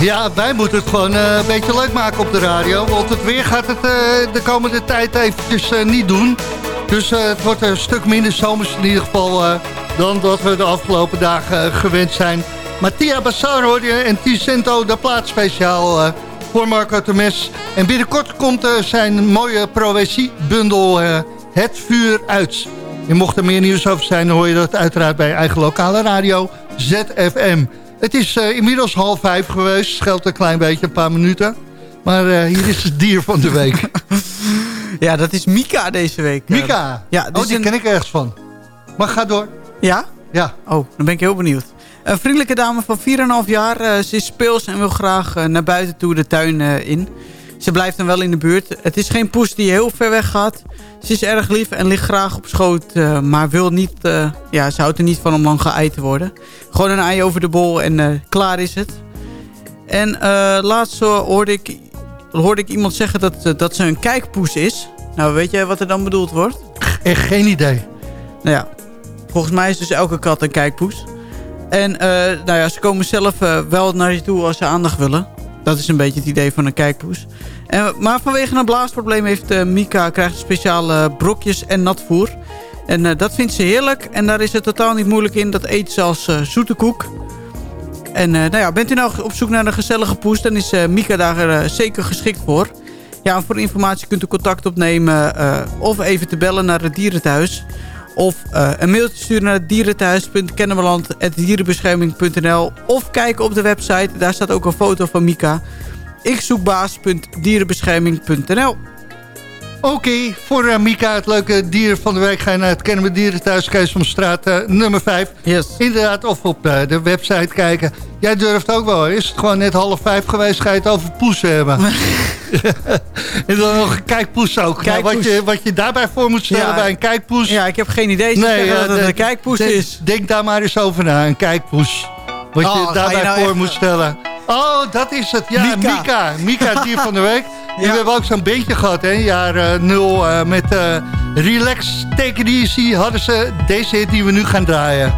Ja, wij moeten het gewoon eh, een beetje leuk maken op de radio. Want het weer gaat het eh, de komende tijd eventjes eh, niet doen. Dus het wordt een stuk minder zomers in ieder geval... dan dat we de afgelopen dagen gewend zijn. Mattia Bassar hoor je en Ticento, de plaats speciaal voor Marco Temes. En binnenkort komt zijn mooie Proezie-bundel Het Vuur uit. En mocht er meer nieuws over zijn, hoor je dat uiteraard bij eigen lokale radio ZFM. Het is uh, inmiddels half vijf geweest. Scheelt een klein beetje, een paar minuten. Maar uh, hier is het dier van de week. ja, dat is Mika deze week. Mika? Ja, oh, die een... ken ik ergens van. Maar ga door. Ja? Ja. Oh, dan ben ik heel benieuwd. Een vriendelijke dame van 4,5 jaar. Uh, ze is speels en wil graag naar buiten toe de tuin in. Ze blijft dan wel in de buurt. Het is geen poes die heel ver weg gaat. Ze is erg lief en ligt graag op schoot. Uh, maar wil niet, uh, ja, ze houdt er niet van om lang geëid te worden. Gewoon een ei over de bol en uh, klaar is het. En laatst hoorde ik, hoorde ik iemand zeggen dat, dat ze een kijkpoes is. Nou, weet jij wat er dan bedoeld wordt? Echt geen idee. Nou ja, volgens mij is dus elke kat een kijkpoes. En nou ja, ze komen zelf wel naar je toe als ze aandacht willen. Dat is een beetje het idee van een kijkpoes. En, maar vanwege een blaasprobleem heeft uh, Mika krijgt speciale brokjes en natvoer. En uh, dat vindt ze heerlijk. En daar is het totaal niet moeilijk in. Dat eet ze als uh, zoete koek. En nou ja, bent u nou op zoek naar een gezellige poes... dan is Mika daar zeker geschikt voor. Ja, voor informatie kunt u contact opnemen... of even te bellen naar het dierenthuis... Of een mailtje sturen naar dierenthuis.kennemerland.dierenbescherming.nl Of kijken op de website. Daar staat ook een foto van Mika ikzoekbaas.dierenbescherming.nl Oké, voor uh, Mika, het leuke dier van de week... ga je naar het Kennen Dieren thuis, Keesomstraat uh, nummer 5. Yes. Inderdaad, of op uh, de website kijken. Jij durft ook wel. Is het gewoon net half vijf geweest, ga je het over poes hebben. en dan nog een kijkpoes ook. Nou, wat, je, wat je daarbij voor moet stellen ja, bij een kijkpoes... Ja, ik heb geen idee nee, dat het een kijkpoes is. Denk daar maar eens over na, een kijkpoes. Wat oh, je daarbij nou voor moet stellen. Oh, dat is het. Ja, Mika. Mika, Mika dier van de week. En we hebben ook zo'n beetje gehad, hè. Jaar uh, nul uh, met uh, Relax, Take It Easy hadden ze deze hit die we nu gaan draaien.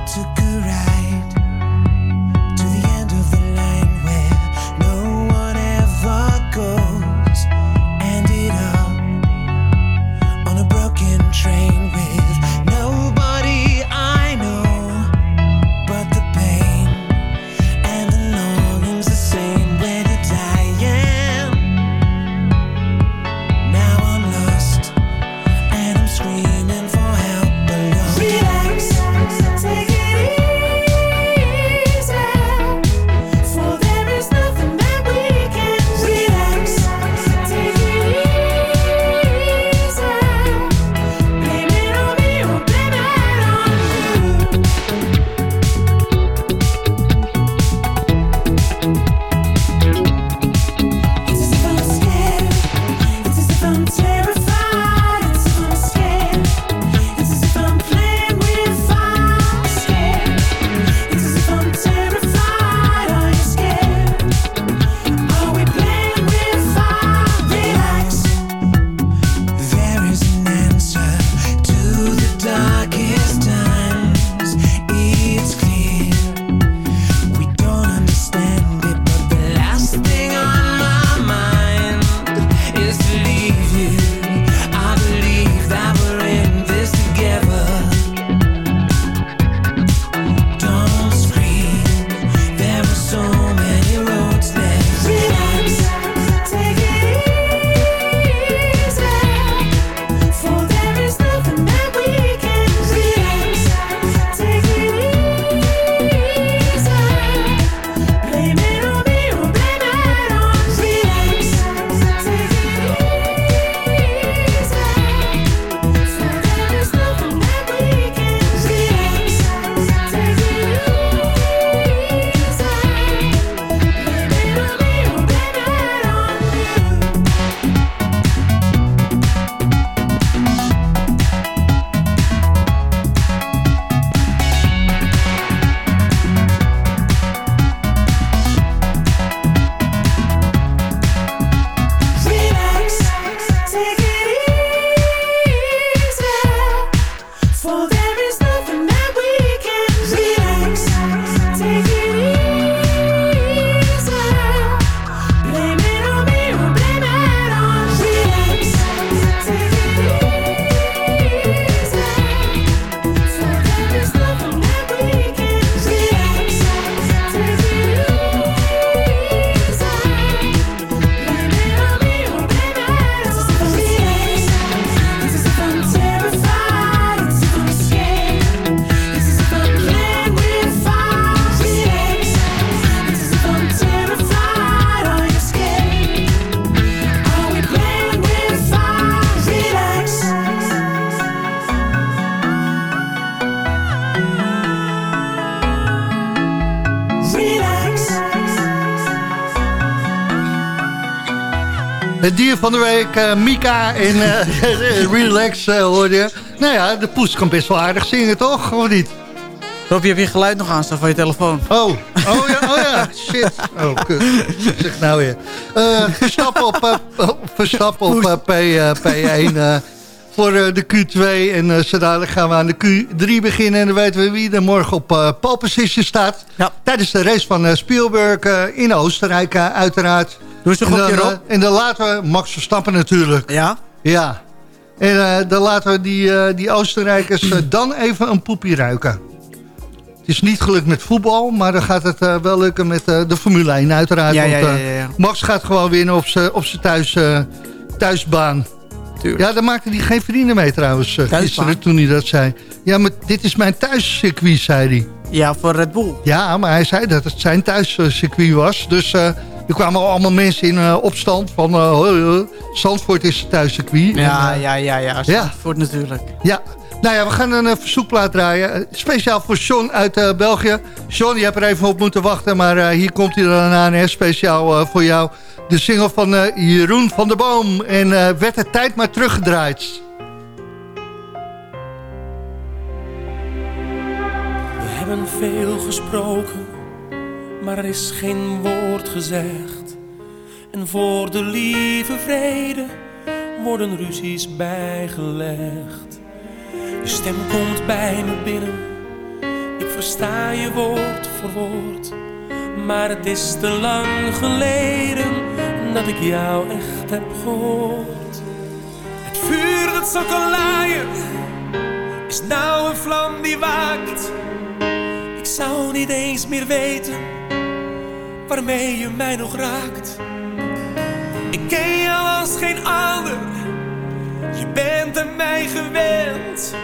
Van de week, uh, Mika en uh, Relax uh, hoorde je. Nou ja, de poes kan best wel aardig zingen, toch? Of niet? Rob, je hebt je geluid nog aanstaan van je telefoon. Oh, oh ja, oh ja, shit. Oh, kut. Zeg nou weer. Verstappen op, uh, Verstappen op P, P1 voor de Q2. En uh, zo dadelijk gaan we aan de Q3 beginnen. En dan weten we wie er morgen op uh, pole position staat. Ja. Tijdens de race van Spielberg in Oostenrijk uiteraard. Doe ze goed, en, en dan laten we Max Verstappen natuurlijk. Ja? Ja. En dan laten we die, die Oostenrijkers dan even een poepie ruiken. Het is niet gelukt met voetbal, maar dan gaat het uh, wel lukken met uh, de Formule 1 uiteraard. Ja, want, ja, ja, ja, Max gaat gewoon winnen op zijn op thuis, thuisbaan. Tuurlijk. Ja, daar maakte hij geen vrienden mee trouwens gisteren toen hij dat zei. Ja, maar dit is mijn thuiscircuit, zei hij. Ja, voor Red Bull. Ja, maar hij zei dat het zijn thuiscircuit was. Dus er kwamen allemaal mensen in opstand van... Zandvoort is thuiscircuit. Ja, en, ja, ja, ja. Zandvoort ja. natuurlijk. Ja, nou ja, we gaan een uh, verzoekplaat draaien. Speciaal voor Sean uit uh, België. Sean, je hebt er even op moeten wachten, maar uh, hier komt hij dan aan. Hè? Speciaal voor jou. De single van Jeroen van der Boom. En werd de tijd maar teruggedraaid. We hebben veel gesproken, maar er is geen woord gezegd. En voor de lieve vrede worden ruzies bijgelegd. Je stem komt bij me binnen, ik versta je woord voor woord. Maar het is te lang geleden dat ik jou echt heb gehoord. Het vuur dat laaien, is nou een vlam die waakt. Ik zou niet eens meer weten waarmee je mij nog raakt. Ik ken jou als geen ander, je bent aan mij gewend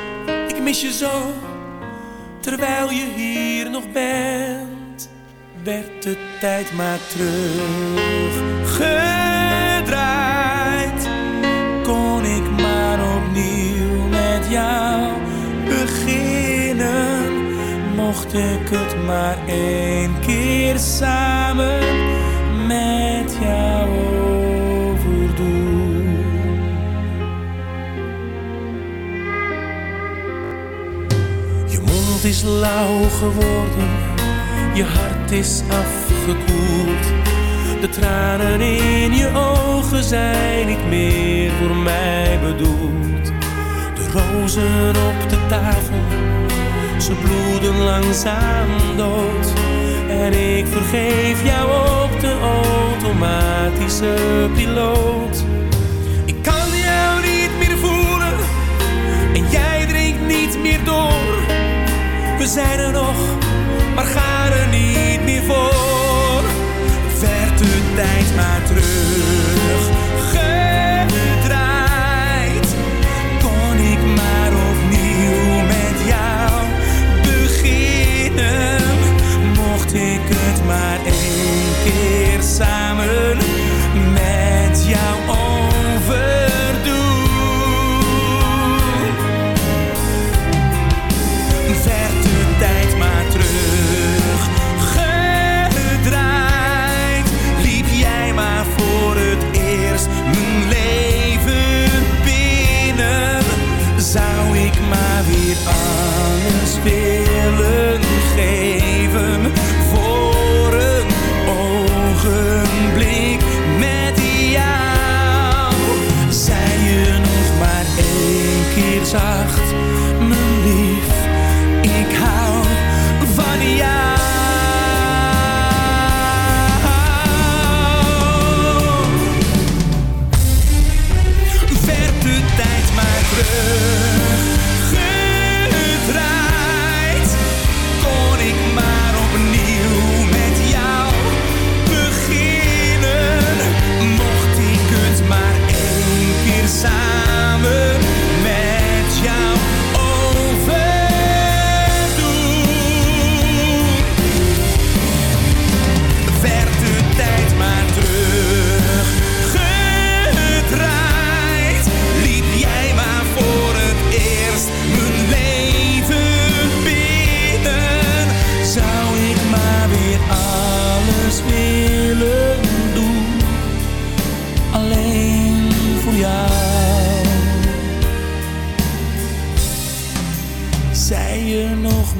mis je zo, terwijl je hier nog bent. Werd de tijd maar teruggedraaid. Kon ik maar opnieuw met jou. Mocht ik het maar één keer samen met jou mond is lauw geworden, je hart is afgekoeld. De tranen in je ogen zijn niet meer voor mij bedoeld. De rozen op de tafel, ze bloeden langzaam dood. En ik vergeef jou op de automatische piloot. Ik kan jou niet meer voelen en jij drinkt niet meer door we zijn er nog, maar gaan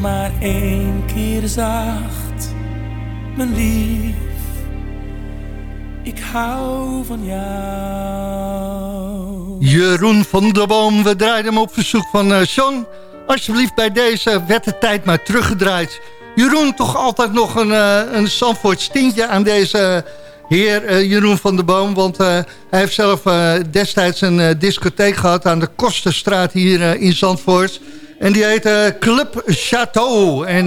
maar één keer zacht, mijn lief. Ik hou van jou. Jeroen van der Boom, we draaiden hem op verzoek van uh. Alsjeblieft bij deze werd de tijd maar teruggedraaid. Jeroen, toch altijd nog een, uh, een Zandvoort stintje aan deze heer uh, Jeroen van der Boom. Want hij heeft zelf destijds een discotheek gehad aan de Kosterstraat hier in Zandvoort. En die heette Club Chateau. En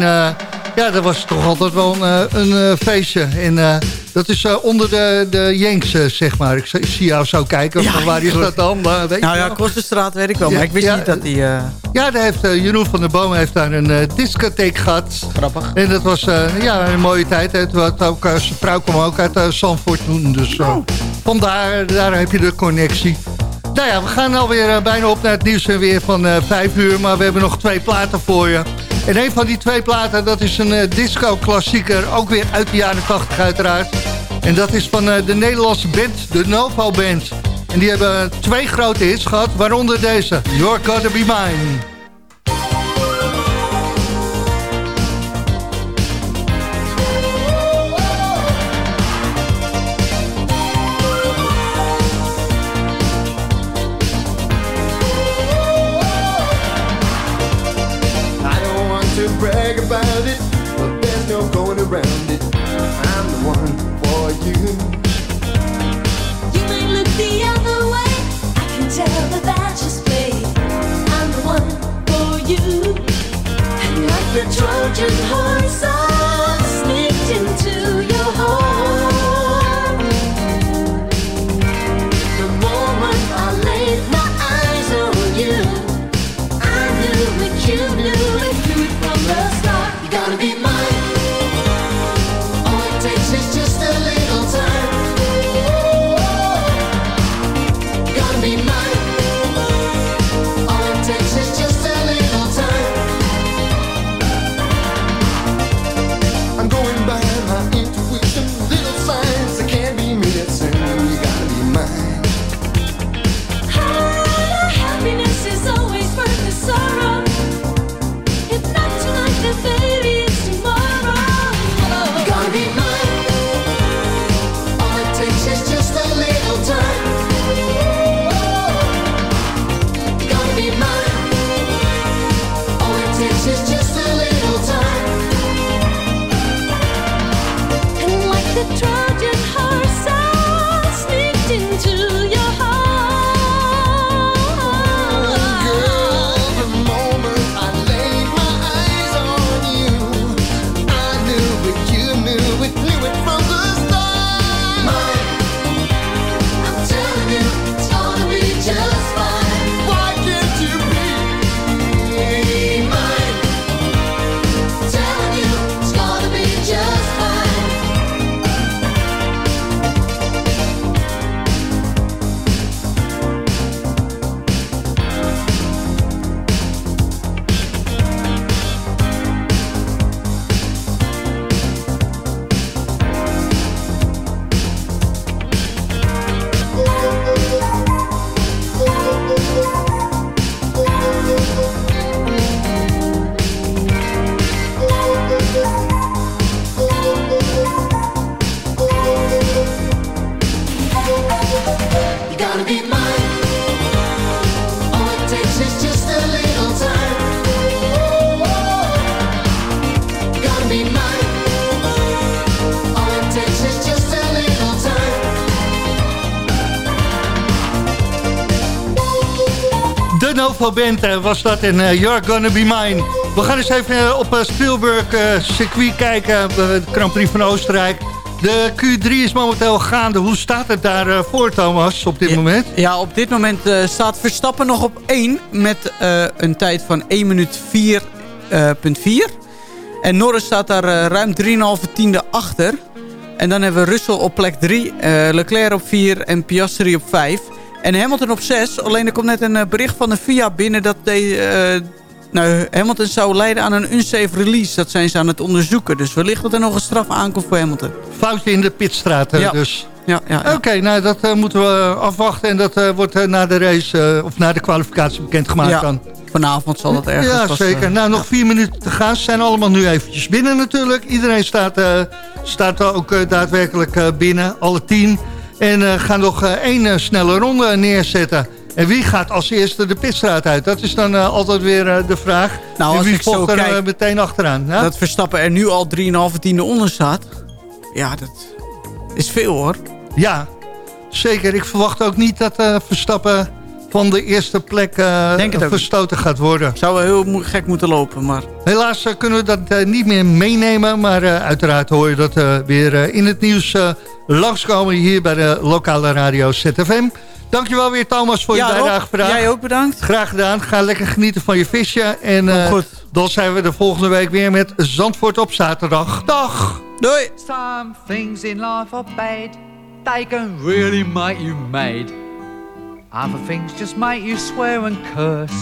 ja, dat was toch altijd wel een, een feestje. En dat is onder de, de Jenks, zeg maar. Ik, ik, zie jou zo kijken. Ja, waar is dat dan? Nou ja, Kosterstraat weet ik wel. Ja, maar ik wist niet dat die... Ja, daar heeft, Jeroen van der Boom heeft daar een discotheek gehad. Grappig. En dat was ja, een mooie tijd. Het was ook, zijn vrouw kwam ook uit Zandvoort toen. Dus oh. vandaar daar heb je de connectie. Nou ja, we gaan alweer bijna op naar het nieuws en weer van vijf uur. Maar we hebben nog twee platen voor je. En een van die twee platen, dat is een disco-klassieker. Ook weer uit de jaren 80 uiteraard. En dat is van de Nederlandse band, de Novo Band. En die hebben twee grote hits gehad, waaronder deze. You're Gotta Be Mine. I'm the one for you. You may look the other way, I can tell. I'm the one for you. And the Trojan horse. Band eh, was dat en uh, You're Gonna Be Mine. We gaan eens even eh, op Spielberg circuit kijken, de Grand Prix van Oostenrijk. De Q3 is momenteel gaande. Hoe staat het daar voor, Thomas, op dit moment? Ja, op dit moment staat Verstappen nog op 1 met een tijd van 1 minuut 4,4. en Norris staat daar ruim 3,5 tiende achter. En dan hebben we Russell op plek 3, Leclerc op 4 en Piastri op 5. En Hamilton op 6. Alleen er komt net een eh, bericht van de FIA binnen dat de, uh, nou, Hamilton zou leiden aan een unsafe release. Dat zijn ze aan het onderzoeken. Dus wellicht dat er nog een straf aankomt voor Hamilton. Foutje in de pitstraat ja. dus. Ja, ja, ja. Oké, nou dat uh, moeten we afwachten. En dat uh, wordt na de race of na de kwalificatie bekendgemaakt ja. dan. Vanavond zal dat ergens Ja, zeker. eh, nou, nog vier minuten te gaan. Ze zijn allemaal nu eventjes binnen natuurlijk. Iedereen staat, eh, staat ook eh, daadwerkelijk eh, binnen, alle tien. En eh, gaan nog eh, één eh, snelle ronde neerzetten. En wie gaat als eerste de pitstraat uit? Dat is dan altijd weer de vraag. Nou, en wie volgt er kijk- meteen achteraan? Ja? Dat Verstappen er nu al 3,5 tiende onder staat. Ja, dat is veel hoor. Ja, zeker. Ik verwacht ook niet dat Verstappen van de eerste plek verstoten gaat worden. Zou wel heel gek moeten lopen, maar... Helaas kunnen we dat niet meer meenemen. Maar uiteraard hoor je dat weer in het nieuws langskomen hier bij de lokale radio ZFM. Dankjewel weer Thomas voor je Ja, bijdrage vandaag. jij ook bedankt. Graag gedaan. Ga lekker genieten van je visje. En eh, goed. dan zijn we de volgende week weer met Zandvoort op zaterdag. Dag! Doei! Some things in life are bad. They can really make you mad. Other things just make you swear and curse.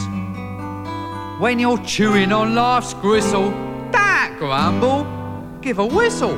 When you're chewing on life's gristle, don't grumble, give a whistle.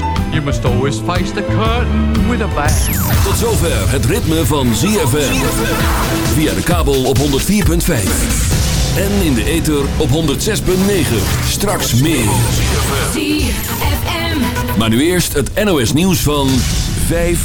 You must always face the curtain with a bang. Tot zover het ritme van ZFM. Via de kabel op 104.5. En in de ether op 106.9. Straks meer. Maar nu eerst het NOS nieuws van 5